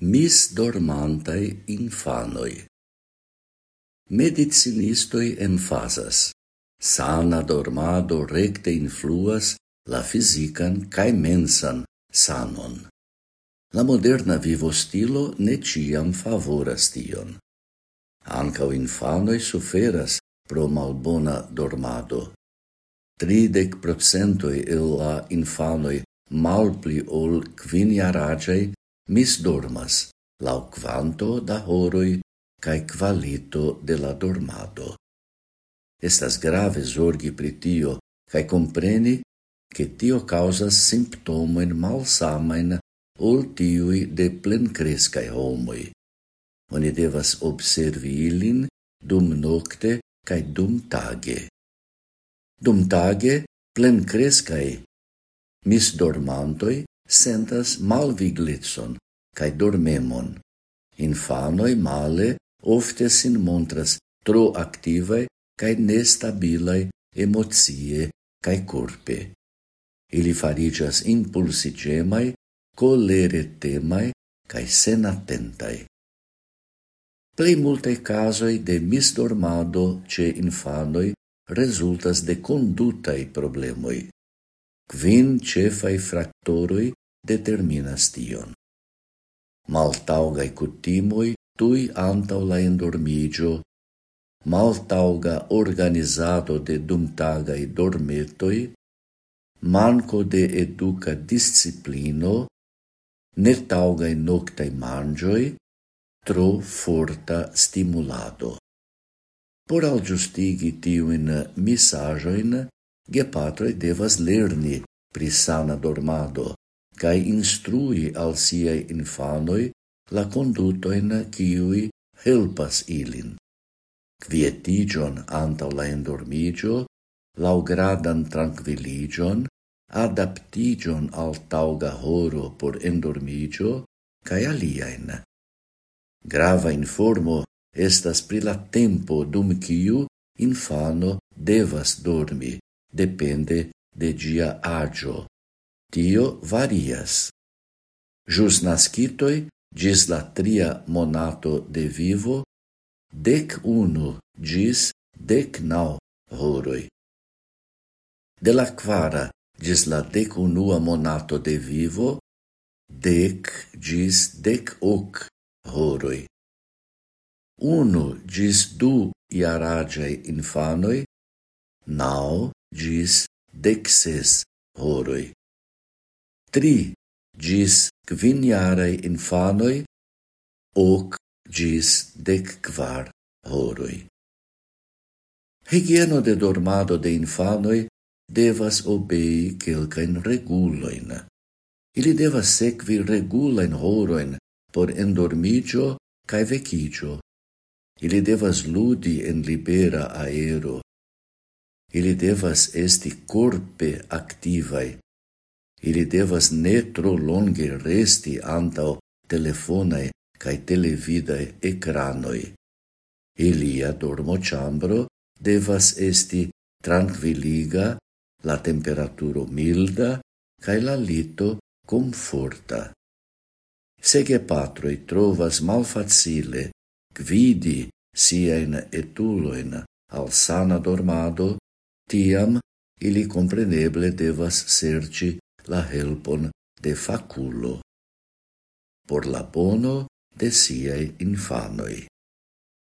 mis dormantai infanoi. Medicinistoi emfasas, Sana dormado recte influas la fisican cae mensan sanon. La moderna vivostilo ne ciam favoras tion. Ancao infanoi suferas pro malbona dormado. Tridec procentoi illa la malpli ol quiniaragei mis dormas lau quanto da horoi cae qualito de la dormado. Estas grave zorgi pritio, cae compreni che tio causas simptomen malsamain ol tiui de plen crescae homoi. Oni devas observi ilin dum nocte cae dum tage. Dum tage plen crescae, mis dormantoi, sentas malviglitson cae dormemon. Infanoi male ofte sin montras tro activae cae nestabilae emocie cae corpe. Ili farigas impulsigemae, colere temae cae senatentae. Plei multe casoi de misdormado ce infanoi resultas de condutae problemoi. Quin cefai fractoroi determinas tion. Maltauga kutimoj tui antau la endormigio, maltauga organizado de dumtagai dormetoi, manco de educa disciplino, netaŭgaj noctai mangioi, tro forta stimulado. Por al justigi tiuin misagioin, Gepatroi devas lerni pri sana dormado cae instrui al siei infanoi la condutoin ciui helpas ilin. Quietigion antau la endormigio, laugradan tranquilligion, adaptigion al tauga horo por endormigio, cae aliaen. Grava informo estas pri la tempo dum ciu infano devas dormi, depende de gia agio. Tio varias. Jus nascitoi, gis la tria monato de vivo, dec unu gis dec nau horoi. De la quara gis la dec unua monato de vivo, dec gis dec hoc horoi. Unu gis du iaragei infanoi, nau ĝis dekses horoi. Tri ĝis kvinjaraj infanoj ok ĝis dekkvar horoi. Higieno de dormado de infanoi devas obei quelcain reguloin. Ili devas sequi regulain horoin por endormigio cae vecigio. Ili devas ludi en libera aero, Ili devas esti corpe activae. Ili devas ne tro longe resti antau telefonae cae televidae ecranoi. Ilia dormociambro devas esti tranquilliga, la temperaturo milda, cae la lito comforta. Se patroi trovas malfacile gvidi sien etuloin al sana dormado, Tiam ili compreneble devas serci la helpon de faculo por la bono de siei infanoi.